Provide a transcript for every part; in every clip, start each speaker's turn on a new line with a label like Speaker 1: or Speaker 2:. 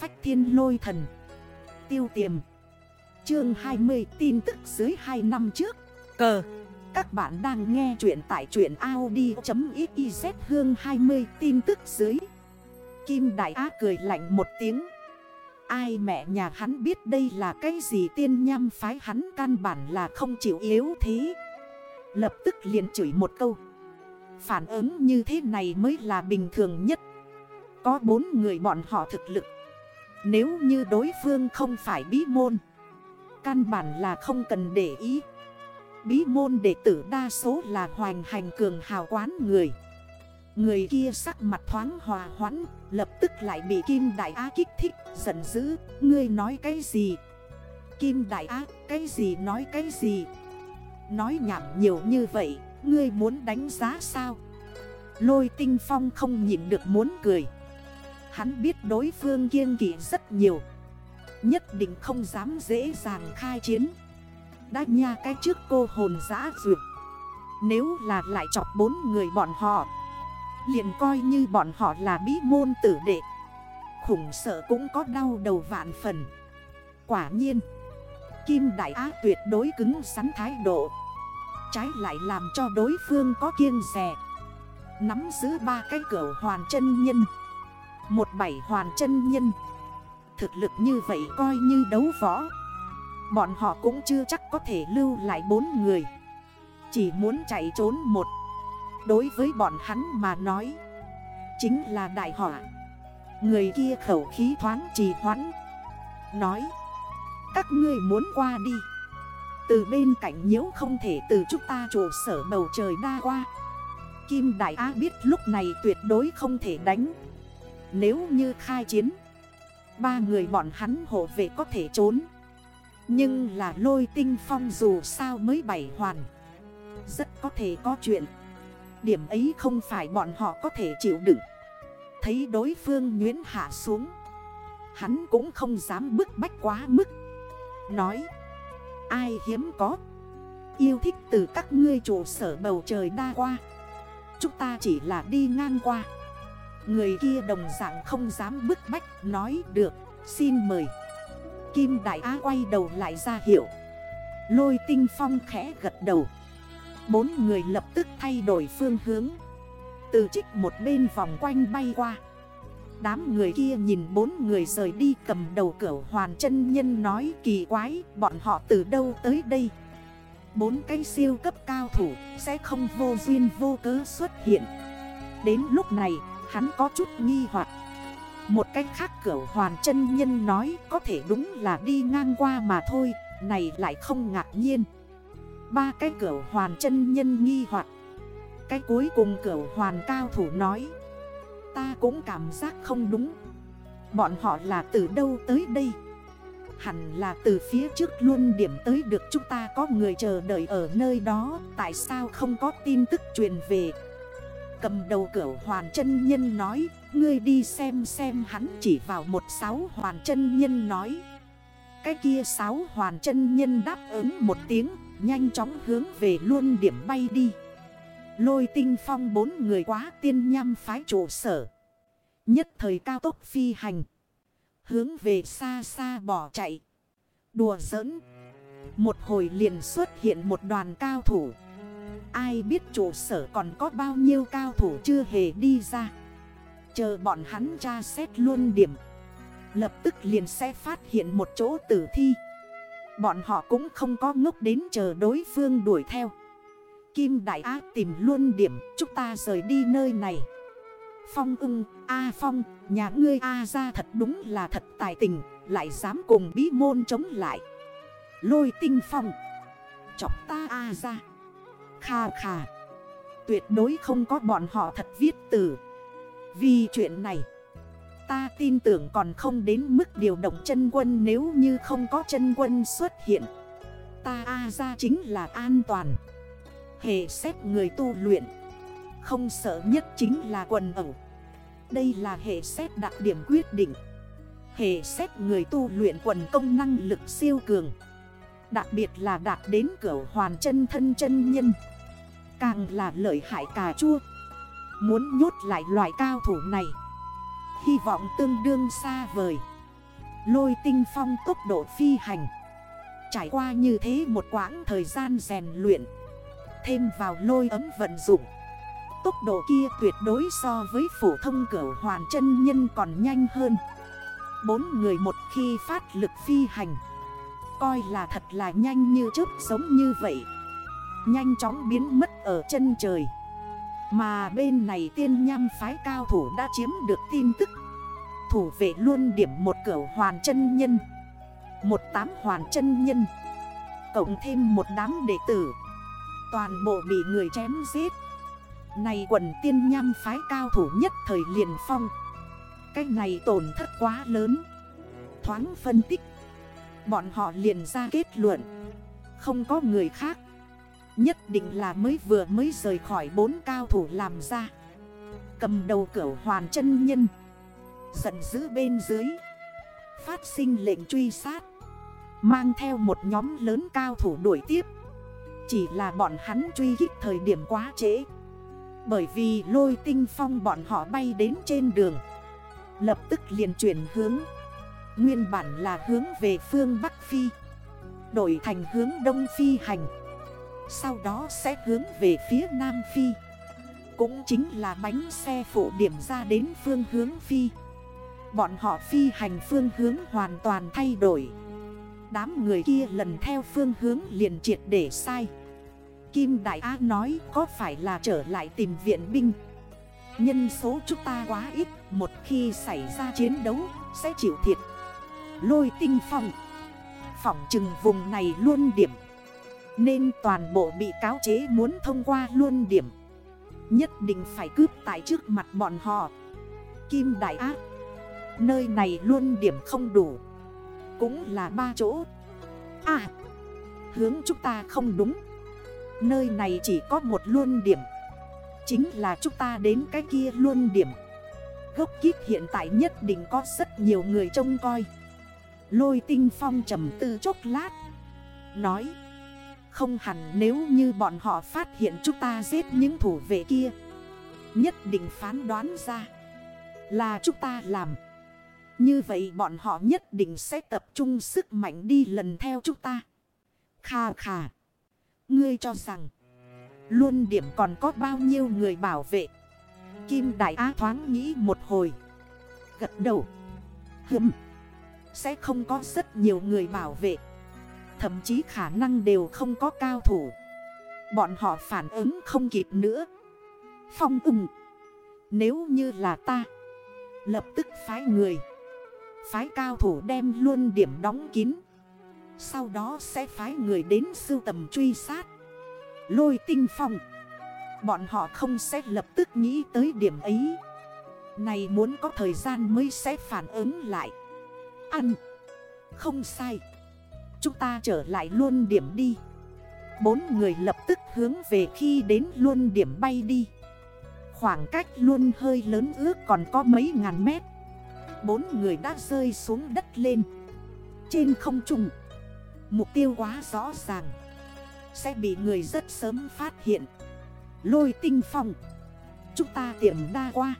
Speaker 1: phách thiên lôi thần. Tiêu tiềm. Chương 20 tin tức dưới 2 năm trước. Cờ. Các bạn đang nghe chuyện tại truyện Audi.xyz hương 20 tin tức dưới. Kim Đại Á cười lạnh một tiếng. Ai mẹ nhà hắn biết đây là cái gì tiên nham phái hắn căn bản là không chịu yếu thế. Lập tức liền chửi một câu. Phản ứng như thế này mới là bình thường nhất. Có bốn người bọn họ thực lực nếu như đối phương không phải bí môn, Căn bản là không cần để ý. Bí môn đệ tử đa số là hoành hành cường hào quán người. Người kia sắc mặt thoáng hòa hoãn, Lập tức lại bị Kim Đại Á kích thích, Giận dữ, Ngươi nói cái gì? Kim Đại Á, Cái gì nói cái gì? Nói nhảm nhiều như vậy, Ngươi muốn đánh giá sao? Lôi tinh phong không nhịn được muốn cười. Hắn biết đối phương kiên kỷ rất nhiều. Nhất định không dám dễ dàng khai chiến. Đã nha cái trước cô hồn giã dược. Nếu là lại chọc bốn người bọn họ, liền coi như bọn họ là bí môn tử đệ. Khủng sợ cũng có đau đầu vạn phần. Quả nhiên, Kim Đại Á tuyệt đối cứng sắn thái độ. Trái lại làm cho đối phương có kiêng rè. Nắm giữ ba cái cửa hoàn chân nhân. Một bảy hoàn chân nhân. Thực lực như vậy coi như đấu võ. Bọn họ cũng chưa chắc có thể lưu lại bốn người. Chỉ muốn chạy trốn một. Đối với bọn hắn mà nói, Chính là đại họa. Người kia khẩu khí thoáng trì hoãn. Nói, Các ngươi muốn qua đi. Từ bên cạnh nhiễu không thể từ chúng ta trụ sở bầu trời đa qua. Kim Đại Á biết lúc này tuyệt đối không thể đánh. Nếu như khai chiến, Ba người bọn hắn hộ vệ có thể trốn. Nhưng là lôi tinh phong dù sao mới bảy hoàn, Rất có thể có chuyện. Điểm ấy không phải bọn họ có thể chịu đựng. Thấy đối phương nhuyễn hạ xuống, Hắn cũng không dám bức bách quá mức. Nói, Ai hiếm có, Yêu thích từ các ngươi trụ sở bầu trời đa qua. Chúng ta chỉ là đi ngang qua. Người kia đồng dạng không dám bức bách, Nói được, xin mời. Kim Đại Á quay đầu lại ra hiệu. Lôi tinh phong khẽ gật đầu. Bốn người lập tức thay đổi phương hướng. Từ trích một bên vòng quanh bay qua. Đám người kia nhìn bốn người rời đi cầm đầu cửa hoàn chân nhân nói, kỳ quái, Bọn họ từ đâu tới đây? Bốn cái siêu cấp cao thủ sẽ không vô duyên vô cớ xuất hiện. Đến lúc này hắn có chút nghi hoặc. Một cách khác cửa hoàn chân nhân nói có thể đúng là đi ngang qua mà thôi, Này lại không ngạc nhiên. Ba cái cửa hoàn chân nhân nghi hoặc. Cái cuối cùng cửa hoàn cao thủ nói, Ta cũng cảm giác không đúng. Bọn họ là từ đâu tới đây? Hẳn là từ phía trước luôn điểm tới được chúng ta có người chờ đợi ở nơi đó, Tại sao không có tin tức truyền về? Cầm đầu cửa hoàn chân nhân nói, Ngươi đi xem xem hắn chỉ vào một sáu hoàn chân nhân nói. Cái kia sáu hoàn chân nhân đáp ứng một tiếng, Nhanh chóng hướng về luôn điểm bay đi. Lôi tinh phong bốn người quá tiên nhăm phái trụ sở. Nhất thời cao tốc phi hành. Hướng về xa xa bỏ chạy. Đùa giỡn. Một hồi liền xuất hiện một đoàn cao thủ. Ai biết trụ sở còn có bao nhiêu cao thủ chưa hề đi ra. Chờ bọn hắn tra xét luôn điểm. Lập tức liền sẽ phát hiện một chỗ tử thi. Bọn họ cũng không có ngốc đến chờ đối phương đuổi theo. Kim Đại Á tìm luôn điểm Chúng ta rời đi nơi này. Phong ưng, A Phong, nhà ngươi A ra thật đúng là thật tài tình Lại dám cùng bí môn chống lại. Lôi tinh phong Chọc ta A ra khà khà Tuyệt đối không có bọn họ thật viết từ. Vì chuyện này, Ta tin tưởng còn không đến mức điều động chân quân nếu như không có chân quân xuất hiện. Ta A ra chính là an toàn. Hệ xét người tu luyện. Không sợ nhất chính là quần ẩu. Đây là hệ xét đặc điểm quyết định. Hệ xét người tu luyện quần công năng lực siêu cường. Đặc biệt là đạt đến cửa hoàn chân thân chân nhân. Càng là lợi hại cà chua. Muốn nhốt lại loại cao thủ này. Hy vọng tương đương xa vời. Lôi tinh phong tốc độ phi hành. Trải qua như thế một quãng thời gian rèn luyện. Thêm vào lôi ấm vận dụng. Tốc độ kia tuyệt đối so với phổ thông cửu hoàn chân nhân còn nhanh hơn. Bốn người một khi phát lực phi hành. Coi là thật là nhanh như chớp giống như vậy. Nhanh chóng biến mất ở chân trời. Mà bên này tiên nham phái cao thủ đã chiếm được tin tức. Thủ vệ luôn điểm một cửa hoàn chân nhân. Một tám hoàn chân nhân. Cộng thêm một đám đệ tử. Toàn bộ bị người chém giết. Này quần tiên nham phái cao thủ nhất thời liền phong. Cái này tổn thất quá lớn. Thoáng phân tích. Bọn họ liền ra kết luận. Không có người khác. Nhất định là mới vừa mới rời khỏi bốn cao thủ làm ra. Cầm đầu cửu hoàn chân nhân. Giận dữ bên dưới. Phát sinh lệnh truy sát. Mang theo một nhóm lớn cao thủ đuổi tiếp. Chỉ là bọn hắn truy kích thời điểm quá trễ. Bởi vì lôi tinh phong bọn họ bay đến trên đường. Lập tức liền chuyển hướng. Nguyên bản là hướng về phương Bắc Phi. Đổi thành hướng Đông Phi hành. Sau đó sẽ hướng về phía Nam Phi. Cũng chính là bánh xe phụ điểm ra đến phương hướng Phi. Bọn họ phi hành phương hướng hoàn toàn thay đổi. Đám người kia lần theo phương hướng liền triệt để sai. Kim Đại Á nói có phải là trở lại tìm viện binh? Nhân số chúng ta quá ít, Một khi xảy ra chiến đấu, sẽ chịu thiệt. Lôi tinh phong. Phỏng chừng vùng này luôn điểm. Nên toàn bộ bị cáo chế muốn thông qua luôn điểm. Nhất định phải cướp tại trước mặt bọn họ. Kim Đại Ác Nơi này luôn điểm không đủ. Cũng là ba chỗ. À Hướng chúng ta không đúng. Nơi này chỉ có một luôn điểm. Chính là chúng ta đến cái kia luôn điểm. Gốc kiếp hiện tại nhất định có rất nhiều người trông coi. Lôi tinh phong trầm tư chốc lát, Nói không hẳn nếu như bọn họ phát hiện chúng ta giết những thủ vệ kia Nhất định phán đoán ra Là chúng ta làm như vậy bọn họ nhất định sẽ tập trung sức mạnh đi lần theo chúng ta. Khà khà. Ngươi cho rằng. Luôn điểm còn có bao nhiêu người bảo vệ. Kim Đại Á thoáng nghĩ một hồi. Gật đầu. Hừm. Sẽ không có rất nhiều người bảo vệ. Thậm chí khả năng đều không có cao thủ. Bọn họ phản ứng không kịp nữa. Phong ưng. Nếu như là ta. Lập tức phái người. Phái cao thủ đem luôn điểm đóng kín Sau đó sẽ phái người đến sưu tầm truy sát Lôi tinh phong Bọn họ không sẽ lập tức nghĩ tới điểm ấy Này muốn có thời gian mới sẽ phản ứng lại Ăn Không sai Chúng ta trở lại luôn điểm đi. Bốn người lập tức hướng về khi đến luôn điểm bay đi. Khoảng cách luôn hơi lớn ước còn có mấy ngàn mét. Bốn người đã rơi xuống đất lên. Trên không trung, Mục tiêu quá rõ ràng. Sẽ bị người rất sớm phát hiện. Lôi tinh phong. Chúng ta tiệm đa qua.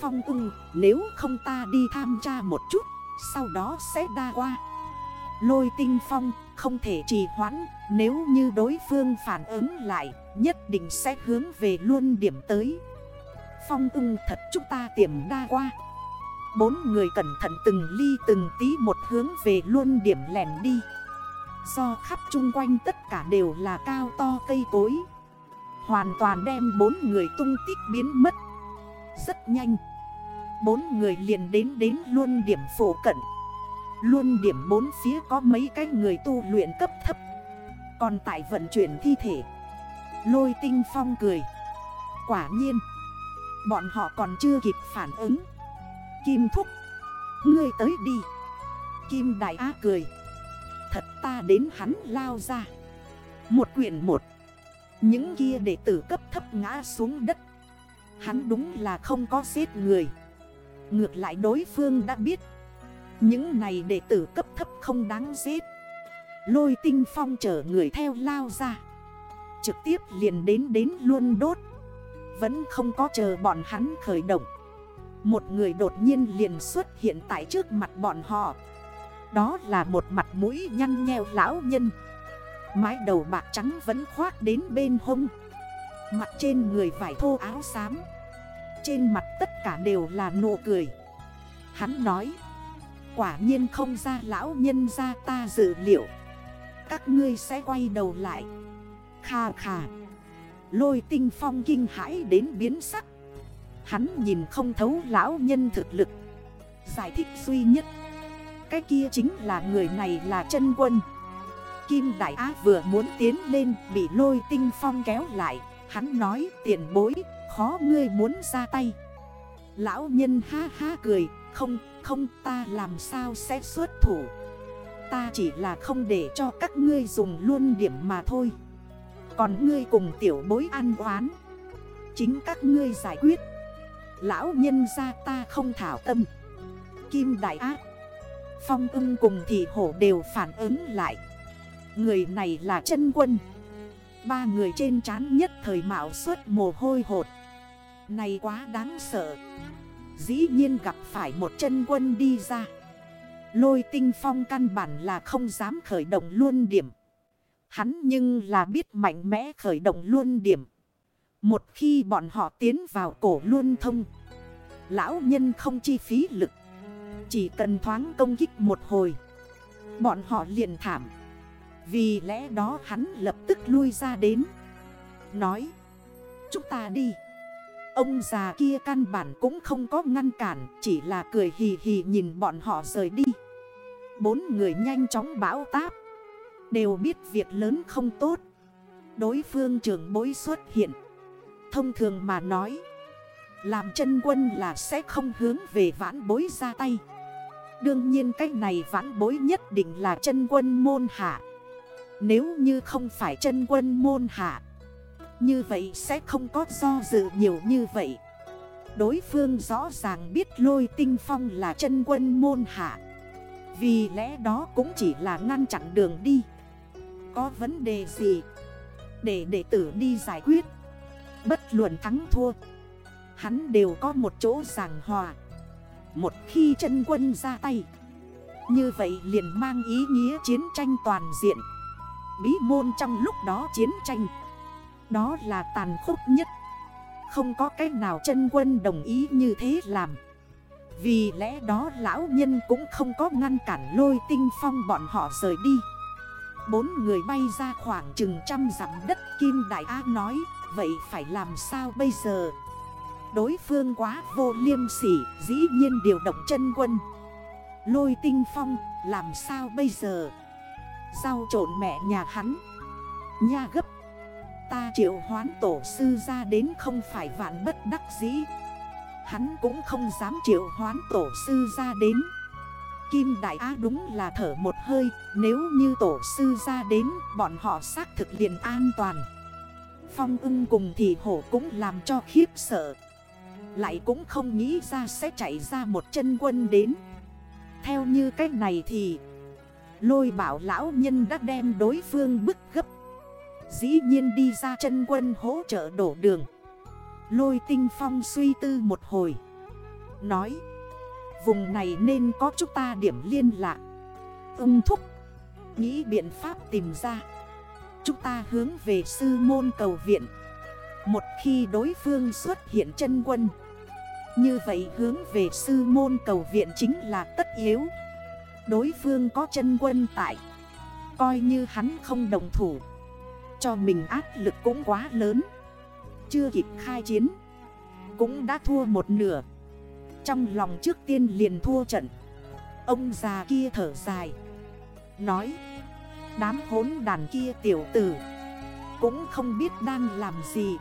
Speaker 1: Phong ưng, nếu không ta đi tham tra một chút, Sau đó sẽ đa qua. Lôi tinh phong, không thể trì hoãn. Nếu như đối phương phản ứng lại, Nhất định sẽ hướng về luôn điểm tới. Phong ung thật chúng ta tiềm đa qua. Bốn người cẩn thận từng ly từng tí một hướng về luôn điểm lèn đi. Do khắp chung quanh tất cả đều là cao to cây cối. Hoàn toàn đem bốn người tung tích biến mất. Rất nhanh. Bốn người liền đến đến luôn điểm phổ cận. Luôn điểm bốn phía có mấy cái người tu luyện cấp thấp. Còn tại vận chuyển thi thể. Lôi tinh phong cười. Quả nhiên, Bọn họ còn chưa kịp phản ứng. Kim Thúc, Ngươi tới đi. Kim Đại Á cười. Thật ta đến hắn lao ra. Một quyển một. Những kia đệ tử cấp thấp ngã xuống đất. Hắn đúng là không có giết người. Ngược lại đối phương đã biết. Những này đệ tử cấp thấp không đáng giết. Lôi tinh phong chở người theo lao ra. Trực tiếp liền đến đến luôn đốt. Vẫn không có chờ bọn hắn khởi động. Một người đột nhiên liền xuất hiện tại trước mặt bọn họ. Đó là một mặt mũi nhăn nheo lão nhân. Mái đầu bạc trắng vẫn khoác đến bên hông. Mặt trên người vải thô áo xám. Trên mặt tất cả đều là nụ cười. Hắn nói Quả nhiên không ra lão nhân ra ta dự liệu. Các ngươi sẽ quay đầu lại. Khà khà Lôi tinh phong kinh hãi đến biến sắc. Hắn nhìn không thấu lão nhân thực lực. Giải thích duy nhất. Cái kia chính là người này là chân quân. Kim Đại Á vừa muốn tiến lên Bị lôi tinh phong kéo lại. Hắn nói, tiền bối, Khó ngươi muốn ra tay. Lão nhân ha ha cười, Không không, ta làm sao sẽ xuất thủ? Ta chỉ là không để cho các ngươi dùng luôn điểm mà thôi. Còn ngươi cùng tiểu bối ăn oán. Chính các ngươi giải quyết. Lão nhân ra ta không thảo tâm. Kim Đại Ác. Phong ưng cùng thị hổ đều phản ứng lại. Người này là chân quân. Ba người trên trán nhất thời mạo suốt mồ hôi hột. Này quá đáng sợ. Dĩ nhiên gặp phải một chân quân đi ra. Lôi tinh phong căn bản là không dám khởi động luôn điểm. Hắn nhưng là biết mạnh mẽ khởi động luôn điểm. Một khi bọn họ tiến vào cổ luôn thông, Lão nhân không chi phí lực. Chỉ cần thoáng công kích một hồi, Bọn họ liền thảm. Vì lẽ đó hắn lập tức lui ra đến, Nói, Chúng ta đi. Ông già kia căn bản cũng không có ngăn cản, Chỉ là cười hì hì nhìn bọn họ rời đi. Bốn người nhanh chóng bão táp. Đều biết việc lớn không tốt. Đối phương trưởng bối xuất hiện. Thông thường mà nói, Làm chân quân là sẽ không hướng về vãn bối ra tay. Đương nhiên cách này vãn bối nhất định là chân quân môn hạ. Nếu như không phải chân quân môn hạ như vậy sẽ không có do dự nhiều như vậy. Đối phương rõ ràng biết lôi tinh phong là chân quân môn hạ. Vì lẽ đó cũng chỉ là ngăn chặn đường đi. Có vấn đề gì? Để đệ tử đi giải quyết. Bất luận thắng thua. Hắn đều có một chỗ giảng hòa. Một khi chân quân ra tay, Như vậy liền mang ý nghĩa chiến tranh toàn diện. Bí môn trong lúc đó chiến tranh đó là tàn khốc nhất. Không có cách nào chân quân đồng ý như thế làm. Vì lẽ đó lão nhân cũng không có ngăn cản lôi tinh phong bọn họ rời đi. Bốn người bay ra khoảng chừng trăm dặm đất Kim Đại Á nói, Vậy phải làm sao bây giờ? Đối phương quá vô liêm sỉ, Dĩ nhiên điều động chân quân. Lôi tinh phong, làm sao bây giờ? Rau trộn mẹ nhà hắn. Nha gấp Ta triệu hoán tổ sư ra đến không phải vạn bất đắc dĩ. Hắn cũng không dám triệu hoán tổ sư ra đến. Kim Đại Á đúng là thở một hơi, Nếu như tổ sư ra đến, Bọn họ xác thực liền an toàn. Phong ưng cùng thì hổ cũng làm cho khiếp sợ. Lại cũng không nghĩ ra sẽ chạy ra một chân quân đến. Theo như cách này thì, Lôi bảo lão nhân đã đem đối phương bức gấp. Dĩ nhiên đi ra chân quân hỗ trợ đổ đường. Lôi tinh phong suy tư một hồi. Nói, Vùng này nên có chúng ta điểm liên lạc. Ưng thúc Nghĩ biện pháp tìm ra. Chúng ta hướng về sư môn cầu viện. Một khi đối phương xuất hiện chân quân, Như vậy hướng về sư môn cầu viện chính là tất yếu. Đối phương có chân quân tại, Coi như hắn không đồng thủ cho mình áp lực cũng quá lớn. Chưa kịp khai chiến, Cũng đã thua một nửa. Trong lòng trước tiên liền thua trận. Ông già kia thở dài, Nói, Đám hốn đàn kia tiểu tử, Cũng không biết đang làm gì.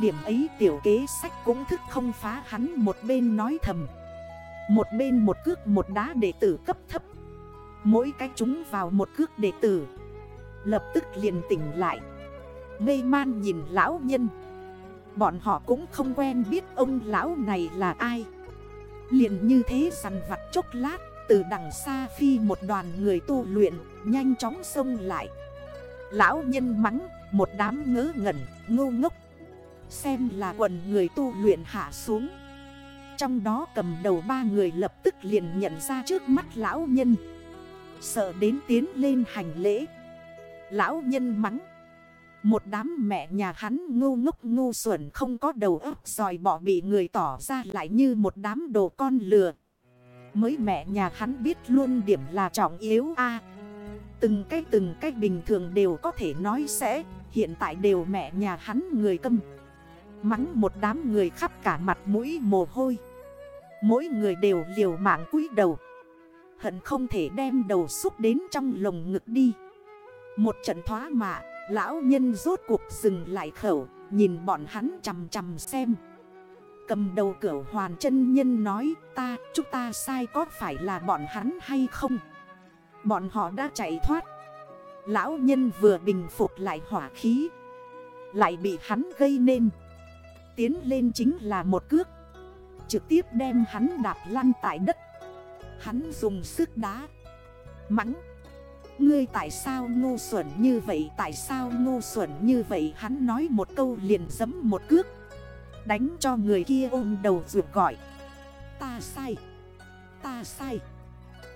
Speaker 1: Điểm ấy tiểu kế sách cũng thức không phá hắn một bên nói thầm. Một bên một cước một đá đệ tử cấp thấp. Mỗi cái chúng vào một cước đệ tử. Lập tức liền tỉnh lại. Ngây man nhìn lão nhân. Bọn họ cũng không quen biết ông lão này là ai. Liền như thế săn vặt chốc lát, Từ đằng xa phi một đoàn người tu luyện, Nhanh chóng xông lại. Lão nhân mắng, Một đám ngớ ngẩn ngô ngốc. Xem là quần người tu luyện hạ xuống. Trong đó cầm đầu ba người lập tức liền nhận ra trước mắt lão nhân. Sợ đến tiến lên hành lễ. Lão nhân mắng. Một đám mẹ nhà hắn ngu ngốc ngu xuẩn không có đầu óc dòi bỏ bị người tỏ ra lại như một đám đồ con lừa. Mới mẹ nhà hắn biết luôn điểm là trọng yếu a. Từng cái từng cái bình thường đều có thể nói sẽ, Hiện tại đều mẹ nhà hắn người câm. Mắng một đám người khắp cả mặt mũi mồ hôi. Mỗi người đều liều mạng cúi đầu. Hận không thể đem đầu xúc đến trong lồng ngực đi. Một trận thoá mạ Lão nhân rốt cuộc dừng lại khẩu, Nhìn bọn hắn chầm chầm xem. Cầm đầu cửa hoàn chân nhân nói, Ta, chúng ta sai có phải là bọn hắn hay không? Bọn họ đã chạy thoát. Lão nhân vừa bình phục lại hỏa khí, Lại bị hắn gây nên. Tiến lên chính là một cước, Trực tiếp đem hắn đạp lăn tại đất. Hắn dùng sức đá, Mắng Ngươi tại sao ngu xuẩn như vậy? Tại sao ngu xuẩn như vậy? Hắn nói một câu liền dấm một cước. Đánh cho người kia ôm đầu rượt gọi. Ta sai. Ta sai.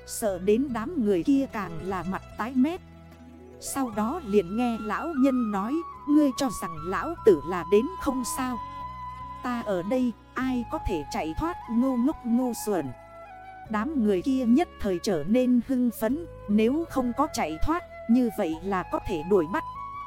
Speaker 1: Sợ đến đám người kia càng là mặt tái mét. Sau đó liền nghe lão nhân nói, Ngươi cho rằng lão tử là đến không sao. Ta ở đây, ai có thể chạy thoát? Ngu ngốc ngu xuẩn. Đám người kia nhất thời trở nên hưng phấn, Nếu không có chạy thoát, Như vậy là có thể đuổi bắt.